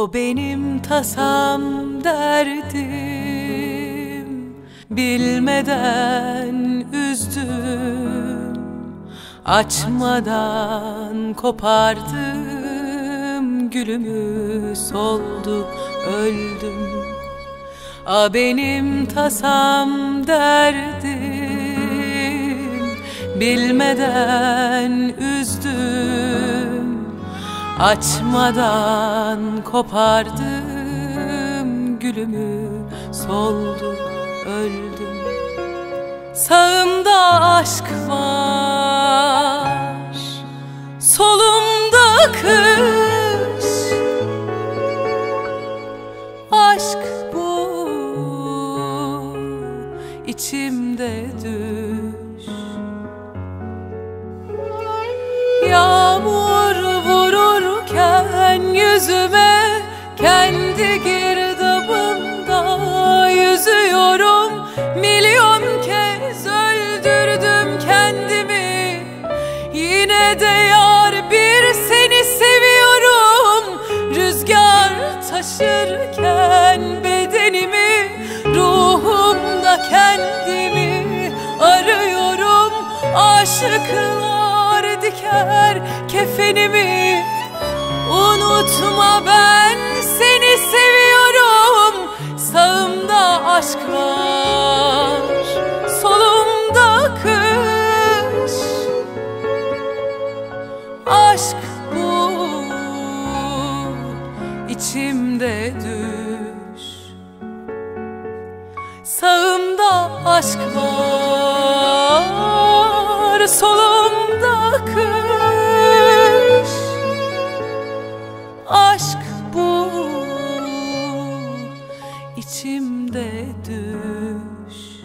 O benim tasam derdim. Bilmeden üzdüm Açmadan kopardım. Gülümü soldu öldüm. A benim tasam derdim. Bilmeden üzdüm Açmadan kopardım Gülümü soldu öldüm. Sağımda aşk var Solumda kış yüzüme Kendi girdabımda yüzüyorum. Milyon kez öldürdüm kendimi. Yine de yar bir seni seviyorum. Rüzgar taşırken bedenimi Ruhumda kendimi arıyorum. Aşıklar diker kefenimi aşk var. Solumda kış Aşk bu. İçimde düş. Sağımda aşk var. Solumda kış Aşk içimde düş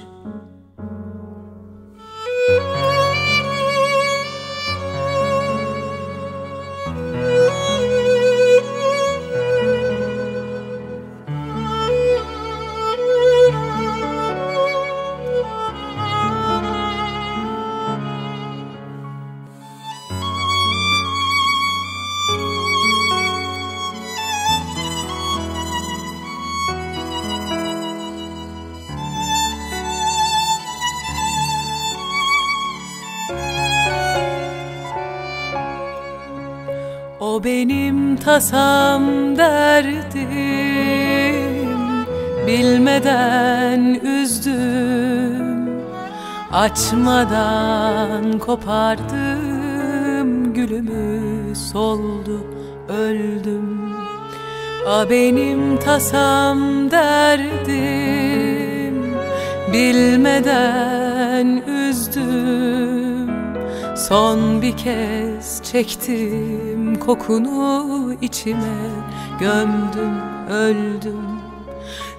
O benim tasam derdim. Bilmeden üzdüm Açmadan kopardım. Gülümü soldu öldüm. A benim tasam derdim. Bilmeden üzdüm. Son bir kez çektim kokunu içime Gömdüm öldüm.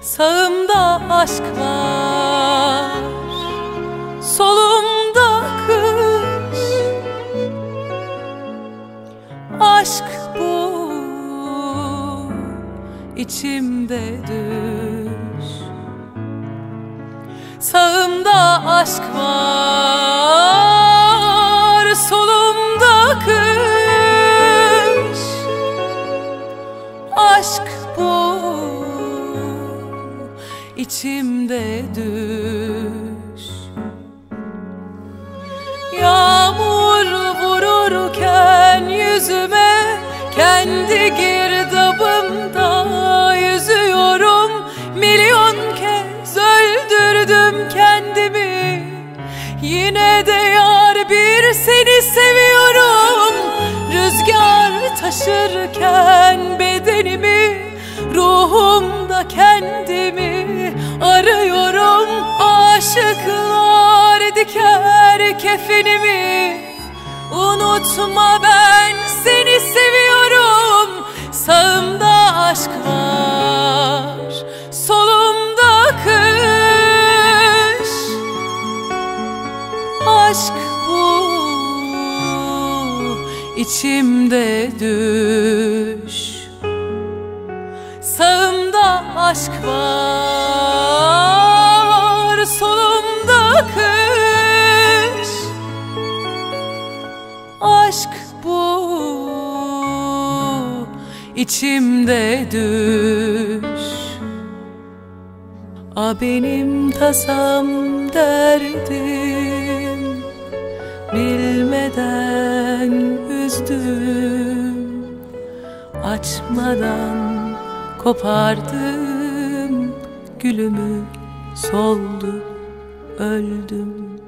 Sağımda aşk var Solumda kış. Aşk bu içimde düş. Sağımda aşk var yüzüme Kendi girdabımda yüzüyorum. Milyon kez öldürdüm kendimi. Yine de yar bir seni seviyorum. Rüzgar taşırken bedenimi Ruhumda kendimi arıyorum. Aşıklar diker kefenimi Unutma ben seni seviyorum. Sağımda aşk var Solumda kış. Aşk bu içimde düş. Sağımda aşk var içimde düş. A benim tasam derdim Bilmeden üzdüm. Açmadan kopardım Gülümü soldu öldüm